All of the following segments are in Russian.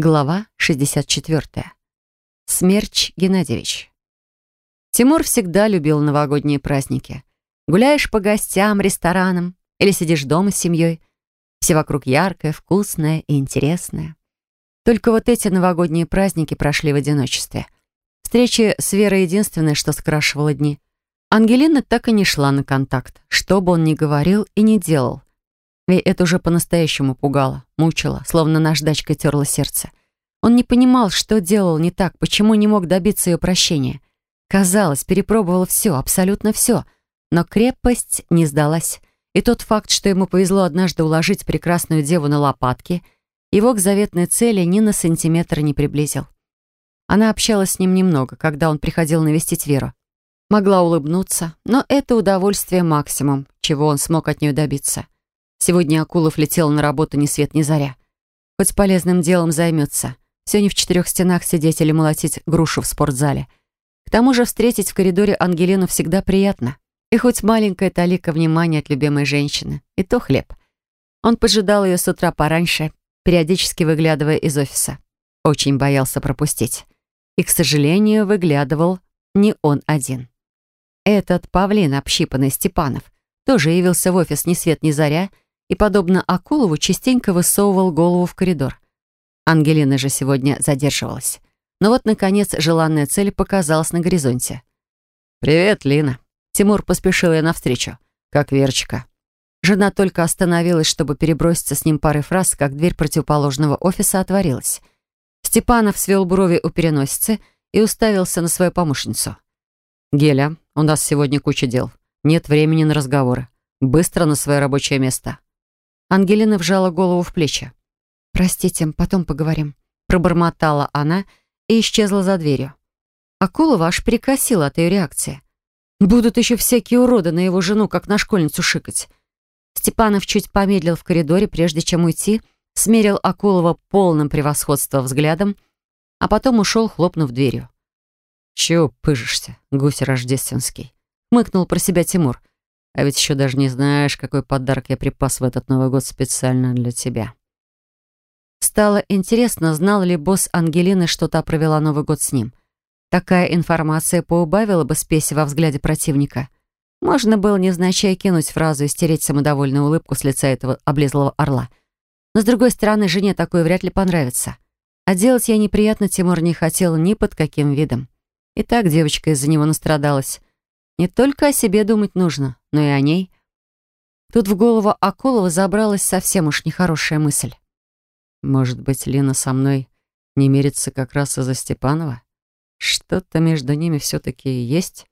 Глава 64. Смерч Геннадьевич. Тимур всегда любил новогодние праздники. Гуляешь по гостям, ресторанам или сидишь дома с семьей. Все вокруг яркое, вкусное и интересное. Только вот эти новогодние праздники прошли в одиночестве. Встречи с Верой единственное, что скрашивало дни. Ангелина так и не шла на контакт, что бы он ни говорил и не делал. И это уже по-настоящему пугало, мучило, словно наждачкой терло сердце. Он не понимал, что делал не так, почему не мог добиться ее прощения. Казалось, перепробовал все, абсолютно все. Но крепость не сдалась. И тот факт, что ему повезло однажды уложить прекрасную деву на лопатки, его к заветной цели ни на сантиметр не приблизил. Она общалась с ним немного, когда он приходил навестить Веру. Могла улыбнуться, но это удовольствие максимум, чего он смог от нее добиться. Сегодня Акулов летел на работу ни свет ни заря. Хоть полезным делом займется. Все не в четырех стенах сидеть или молотить грушу в спортзале. К тому же встретить в коридоре Ангелину всегда приятно. И хоть маленькая талика внимания от любимой женщины. И то хлеб. Он поджидал ее с утра пораньше, периодически выглядывая из офиса. Очень боялся пропустить. И, к сожалению, выглядывал не он один. Этот павлин, общипанный Степанов, тоже явился в офис ни свет ни заря и, подобно Акулову, частенько высовывал голову в коридор. Ангелина же сегодня задерживалась. Но вот, наконец, желанная цель показалась на горизонте. «Привет, Лина». Тимур поспешил ей навстречу. «Как Верочка?» Жена только остановилась, чтобы переброситься с ним парой фраз, как дверь противоположного офиса отворилась. Степанов свел брови у переносицы и уставился на свою помощницу. «Геля, у нас сегодня куча дел. Нет времени на разговоры. Быстро на свое рабочее место». Ангелина вжала голову в плечи. «Простите, потом поговорим», — пробормотала она и исчезла за дверью. Акулова аж перекосила от ее реакции. Будут еще всякие уроды на его жену, как на школьницу шикать. Степанов чуть помедлил в коридоре, прежде чем уйти, смерил Акулова полным превосходства взглядом, а потом ушел, хлопнув дверью. «Чего пыжишься, гусь рождественский?» — мыкнул про себя Тимур. А ведь еще даже не знаешь, какой подарок я припас в этот Новый год специально для тебя. Стало интересно, знал ли босс Ангелины, что та провела Новый год с ним. Такая информация поубавила бы спеси во взгляде противника. Можно было невзначай кинуть фразу и стереть самодовольную улыбку с лица этого облезлого орла. Но, с другой стороны, жене такое вряд ли понравится. А делать я неприятно Тимур не хотел ни под каким видом. И так девочка из-за него настрадалась. Не только о себе думать нужно, но и о ней. Тут в голову Акулова забралась совсем уж нехорошая мысль. Может быть, Лина со мной не мирится как раз из-за Степанова? Что-то между ними все-таки есть?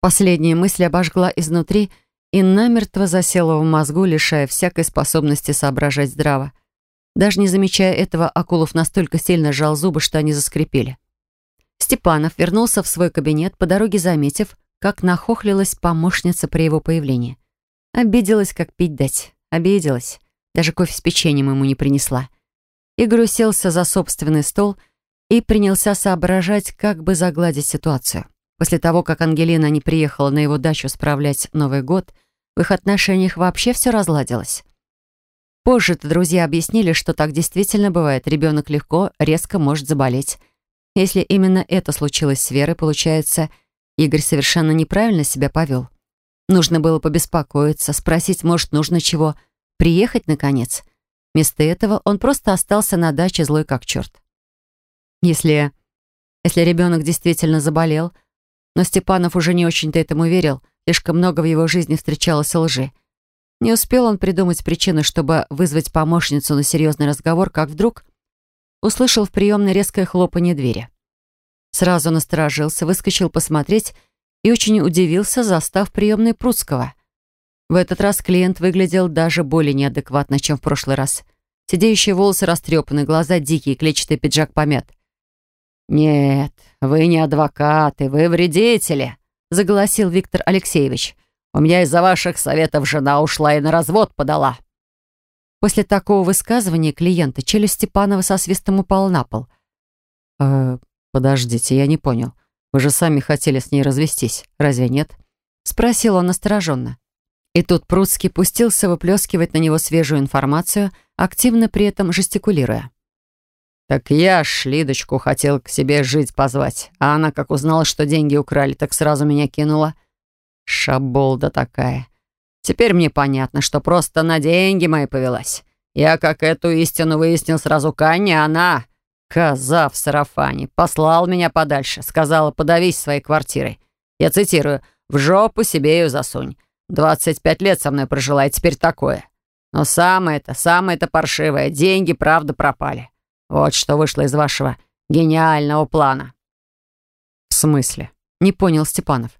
Последняя мысль обожгла изнутри и намертво засела в мозгу, лишая всякой способности соображать здраво. Даже не замечая этого, Акулов настолько сильно сжал зубы, что они заскрипели. Степанов вернулся в свой кабинет, по дороге заметив, как нахохлилась помощница при его появлении. Обиделась, как пить дать. Обиделась. Даже кофе с печеньем ему не принесла. Игорь уселся за собственный стол и принялся соображать, как бы загладить ситуацию. После того, как Ангелина не приехала на его дачу справлять Новый год, в их отношениях вообще все разладилось. Позже-то друзья объяснили, что так действительно бывает. Ребенок легко, резко может заболеть. Если именно это случилось с Верой, получается, Игорь совершенно неправильно себя повел. Нужно было побеспокоиться, спросить, может, нужно чего, приехать, наконец. Вместо этого он просто остался на даче злой как черт. Если... если ребенок действительно заболел, но Степанов уже не очень-то этому верил, слишком много в его жизни встречалось лжи. Не успел он придумать причину, чтобы вызвать помощницу на серьезный разговор, как вдруг услышал в приемной резкое хлопанье двери. Сразу насторожился, выскочил посмотреть и очень удивился, застав приемной Прудского. В этот раз клиент выглядел даже более неадекватно, чем в прошлый раз. Сидеющие волосы растрепаны, глаза дикие, клетчатый пиджак помят. «Нет, вы не адвокаты, вы вредители», — заголосил Виктор Алексеевич. «У меня из-за ваших советов жена ушла и на развод подала». После такого высказывания клиента челюсть Степанова со свистом упала на пол. «Э, «Подождите, я не понял. Вы же сами хотели с ней развестись, разве нет?» Спросил он настороженно. И тут Прудский пустился выплескивать на него свежую информацию, активно при этом жестикулируя. «Так я ж Лидочку хотел к себе жить позвать, а она, как узнала, что деньги украли, так сразу меня кинула. Шаболда такая. Теперь мне понятно, что просто на деньги мои повелась. Я, как эту истину выяснил сразу к Анне, она, коза в сарафане, послал меня подальше, сказала, подавись своей квартирой. Я цитирую, «В жопу себе ее засунь. 25 лет со мной прожила, и теперь такое. Но самое-то, самое-то паршивое, деньги, правда, пропали. Вот что вышло из вашего гениального плана». «В смысле?» — не понял Степанов.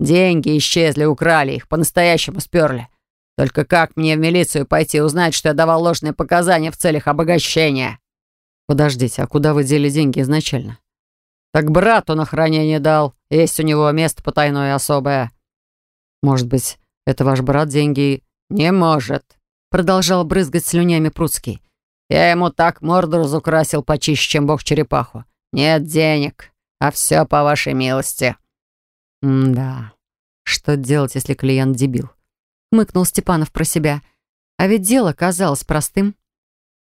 «Деньги исчезли, украли их, по-настоящему сперли. Только как мне в милицию пойти узнать, что я давал ложные показания в целях обогащения?» «Подождите, а куда вы дели деньги изначально?» «Так брату на хранение дал. Есть у него место потайное особое». «Может быть, это ваш брат деньги...» «Не может», — продолжал брызгать слюнями Пруцкий. Я ему так морду разукрасил почище, чем бог черепаху. Нет денег, а все по вашей милости». «Да, что делать, если клиент дебил?» Мыкнул Степанов про себя. А ведь дело казалось простым.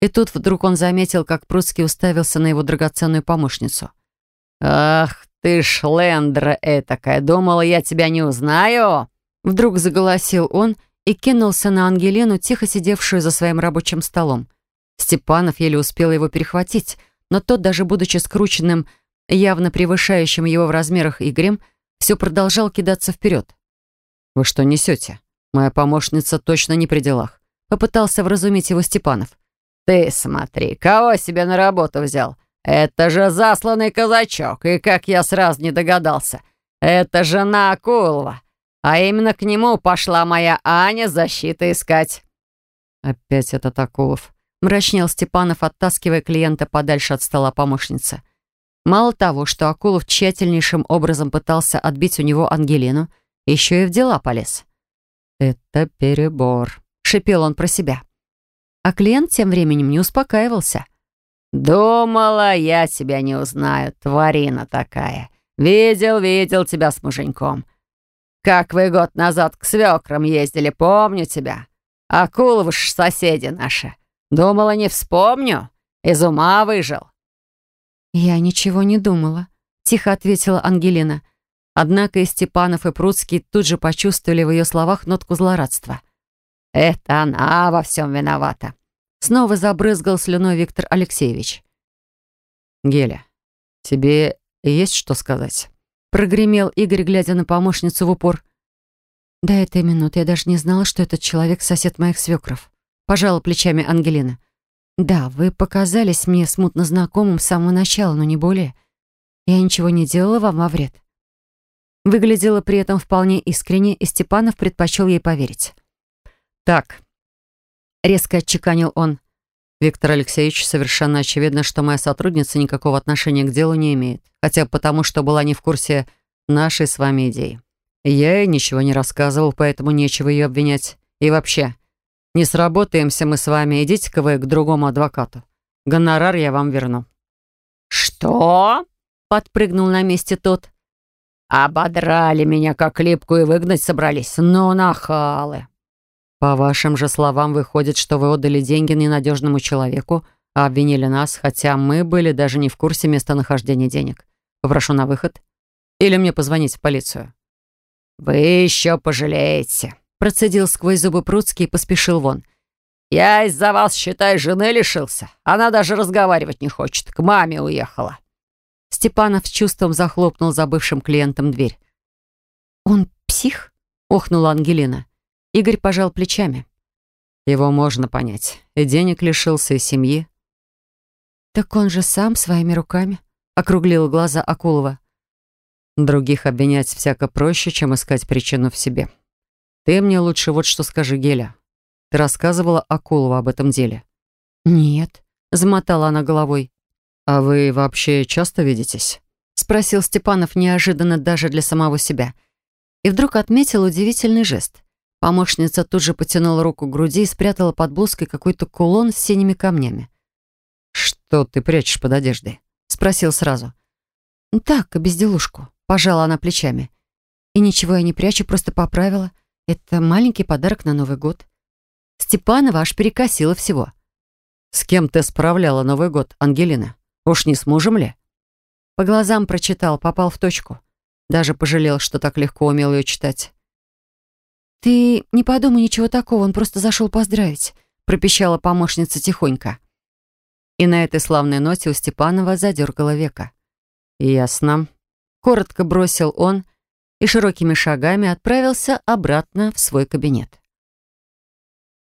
И тут вдруг он заметил, как Прудский уставился на его драгоценную помощницу. «Ах ты шлендра этакая, думала, я тебя не узнаю?» Вдруг заголосил он и кинулся на Ангелину, тихо сидевшую за своим рабочим столом. Степанов еле успел его перехватить, но тот, даже будучи скрученным, явно превышающим его в размерах Игорем, все продолжал кидаться вперед. «Вы что несете? Моя помощница точно не при делах», — попытался вразумить его Степанов. «Ты смотри, кого себе на работу взял? Это же засланный казачок, и как я сразу не догадался, это жена Акулова, а именно к нему пошла моя Аня защиты искать». «Опять этот Акулов», мрачнел Степанов, оттаскивая клиента подальше от стола помощницы. Мало того, что Акулов тщательнейшим образом пытался отбить у него Ангелину, еще и в дела полез. «Это перебор», — шипел он про себя. А клиент тем временем не успокаивался. «Думала, я тебя не узнаю, тварина такая. Видел, видел тебя с муженьком. Как вы год назад к свекрам ездили, помню тебя. Акуловы ж соседи наши. Думала, не вспомню. Из ума выжил». «Я ничего не думала», — тихо ответила Ангелина. Однако и Степанов, и Пруцкий тут же почувствовали в ее словах нотку злорадства. «Это она во всем виновата», — снова забрызгал слюной Виктор Алексеевич. «Геля, тебе есть что сказать?» Прогремел Игорь, глядя на помощницу в упор. До этой минуты я даже не знала, что этот человек сосед моих свекров. Пожала плечами Ангелина. «Да, вы показались мне смутно знакомым с самого начала, но не более. Я ничего не делала вам во вред». Выглядела при этом вполне искренне, и Степанов предпочел ей поверить. «Так», — резко отчеканил он, «Виктор Алексеевич, совершенно очевидно, что моя сотрудница никакого отношения к делу не имеет, хотя потому, что была не в курсе нашей с вами идеи. Я ей ничего не рассказывал, поэтому нечего ее обвинять. И вообще, не сработаемся мы с вами, идите-ка вы к другому адвокату. Гонорар я вам верну». «Что?» — подпрыгнул на месте тот. «Ободрали меня, как липку, и выгнать собрались. Ну, нахалы!» «По вашим же словам, выходит, что вы отдали деньги ненадежному человеку, а обвинили нас, хотя мы были даже не в курсе местонахождения денег. Попрошу на выход. Или мне позвонить в полицию?» «Вы еще пожалеете», Процедил сквозь зубы Пруцкий и поспешил вон. «Я из-за вас, считай, жены лишился. Она даже разговаривать не хочет. К маме уехала». Степанов с чувством захлопнул за бывшим клиентом дверь. «Он псих?» — охнула Ангелина. Игорь пожал плечами. «Его можно понять. И денег лишился, и семьи». «Так он же сам своими руками», — округлила глаза Акулова. «Других обвинять всяко проще, чем искать причину в себе», «Ты мне лучше вот что скажи, Геля. Ты рассказывала Акулову об этом деле?» «Нет», — замотала она головой. «А вы вообще часто видитесь?» — спросил Степанов неожиданно даже для самого себя. И вдруг отметил удивительный жест. Помощница тут же потянула руку к груди и спрятала под блузкой какой-то кулон с синими камнями. «Что ты прячешь под одеждой?» — спросил сразу. «Так, безделушку», — пожала она плечами. «И ничего я не прячу, просто поправила». Это маленький подарок на Новый год. Степанова аж перекосила всего. «С кем ты справляла Новый год, Ангелина?» Уж не с мужем ли? По глазам прочитал, попал в точку. Даже пожалел, что так легко умел ее читать. «Ты не подумай ничего такого, он просто зашел поздравить», пропищала помощница тихонько. И на этой славной ноте у Степанова задергала века. «Ясно», — коротко бросил он и широкими шагами отправился обратно в свой кабинет.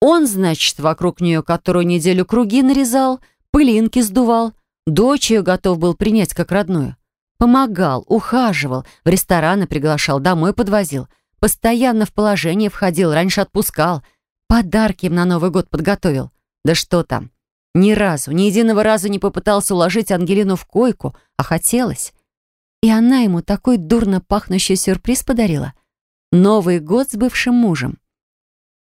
Он, значит, вокруг нее которую неделю круги нарезал, пылинки сдувал, дочь ее готов был принять как родную. Помогал, ухаживал, в рестораны приглашал, домой подвозил. Постоянно в положение входил, раньше отпускал. Подарки им на Новый год подготовил. Да что там. Ни разу, ни единого раза не попытался уложить Ангелину в койку, а хотелось. И она ему такой дурно пахнущий сюрприз подарила. Новый год с бывшим мужем.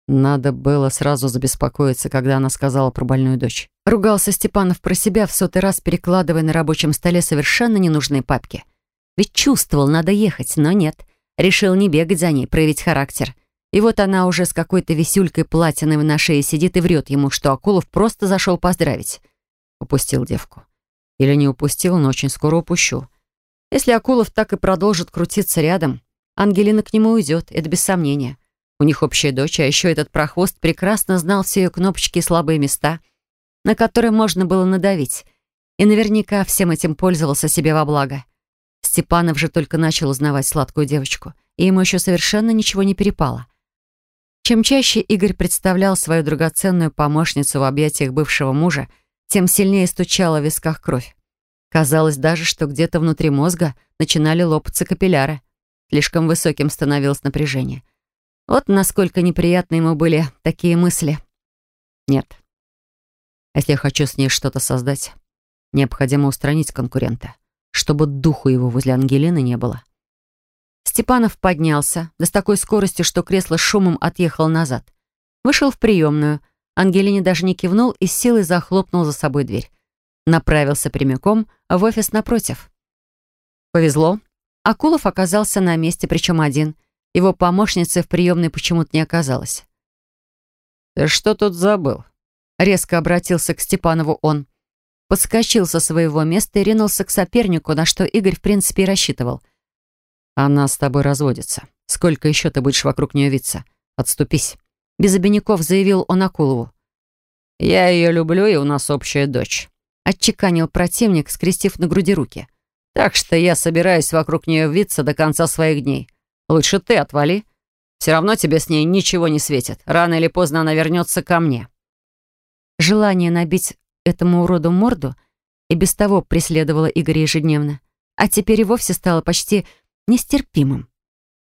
Надо было сразу забеспокоиться, когда она сказала про больную дочь. Ругался Степанов про себя, в сотый раз перекладывая на рабочем столе совершенно ненужные папки. Ведь чувствовал, надо ехать, но нет. Решил не бегать за ней, проявить характер. И вот она уже с какой-то висюлькой платиновой на шее сидит и врет ему, что Акулов просто зашел поздравить. Упустил девку. Или не упустил, но очень скоро упущу. Если Акулов так и продолжит крутиться рядом, Ангелина к нему уйдет, это без сомнения. У них общая дочь, а еще этот прохвост прекрасно знал все ее кнопочки и слабые места, на которые можно было надавить, и наверняка всем этим пользовался себе во благо. Степанов же только начал узнавать сладкую девочку, и ему еще совершенно ничего не перепало. Чем чаще Игорь представлял свою драгоценную помощницу в объятиях бывшего мужа, тем сильнее стучала в висках кровь. Казалось даже, что где-то внутри мозга начинали лопаться капилляры. Слишком высоким становилось напряжение. Вот насколько неприятны ему были такие мысли. Нет. Если я хочу с ней что-то создать, необходимо устранить конкурента, чтобы духу его возле Ангелины не было. Степанов поднялся, да с такой скоростью, что кресло шумом отъехало назад. Вышел в приемную. Ангелине даже не кивнул и с силой захлопнул за собой дверь. Направился прямиком в офис напротив. Повезло. Акулов оказался на месте, причем один — его помощницы в приемной почему-то не оказалось. «Ты что тут забыл?» Резко обратился к Степанову он. Подскочил со своего места и ринулся к сопернику, на что Игорь в принципе и рассчитывал. «Она с тобой разводится. Сколько еще ты будешь вокруг нее виться? Отступись!» Без обиняков заявил он Акулову. «Я ее люблю, и у нас общая дочь», — отчеканил противник, скрестив на груди руки. «Так что я собираюсь вокруг нее виться до конца своих дней. Лучше ты отвали. Все равно тебе с ней ничего не светит. Рано или поздно она вернется ко мне». Желание набить этому уроду морду и без того преследовало Игоря ежедневно, а теперь и вовсе стало почти нестерпимым.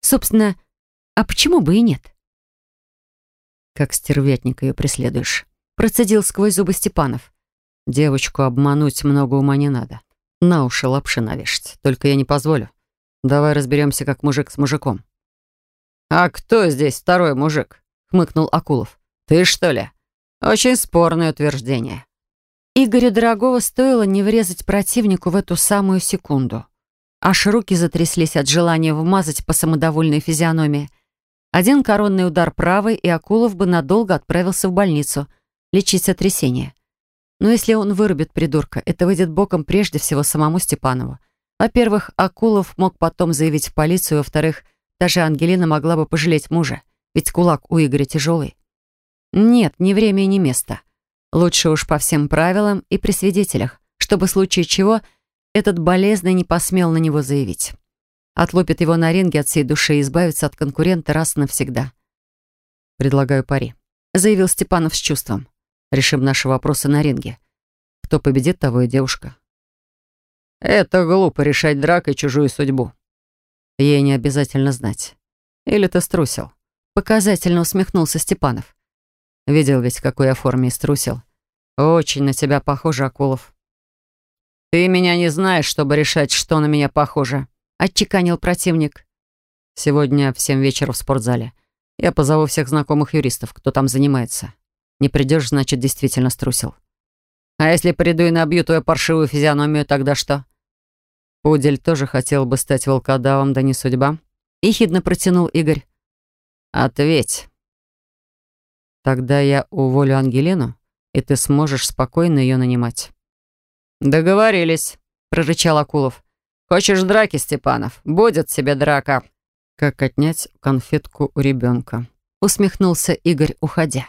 Собственно, а почему бы и нет? «Как стервятник ее преследуешь», — процедил сквозь зубы Степанов. «Девочку обмануть много ума не надо. На уши лапши навешать. Только я не позволю. Давай разберемся, как мужик с мужиком». «А кто здесь второй мужик?» — хмыкнул Акулов. «Ты, что ли?» «Очень спорное утверждение». Игорю Дорогого стоило не врезать противнику в эту самую секунду. Аж руки затряслись от желания вмазать по самодовольной физиономии. Один коронный удар правой, и Акулов бы надолго отправился в больницу лечить сотрясение. Но если он вырубит придурка, это выйдет боком прежде всего самому Степанову. Во-первых, Акулов мог потом заявить в полицию, во-вторых, даже Ангелина могла бы пожалеть мужа, ведь кулак у Игоря тяжелый. Нет, ни время и ни место. Лучше уж по всем правилам и при свидетелях, чтобы в случае чего этот болезный не посмел на него заявить. Отлупит его на ринге от всей души и избавится от конкурента раз и навсегда. «Предлагаю пари», — заявил Степанов с чувством. «Решим наши вопросы на ринге. Кто победит, того и девушка. Это глупо решать дракой чужую судьбу. Ей не обязательно знать. Или ты струсил? Показательно усмехнулся Степанов. Видел ведь, какой я форме струсил. Очень на тебя похоже, Акулов. Ты меня не знаешь, чтобы решать, что на меня похоже. Отчеканил противник. Сегодня в семь вечера в спортзале. Я позову всех знакомых юристов, кто там занимается. Не придешь, значит, действительно струсил. А если приду и набью твою паршивую физиономию, тогда что? Пудель тоже хотел бы стать волкодавом, да не судьба. Ехидно протянул Игорь. Ответь. Тогда я уволю Ангелину, и ты сможешь спокойно ее нанимать. «Договорились», — прорычал Акулов. «Хочешь драки, Степанов? Будет тебе драка». «Как отнять конфетку у ребенка?» — усмехнулся Игорь, уходя.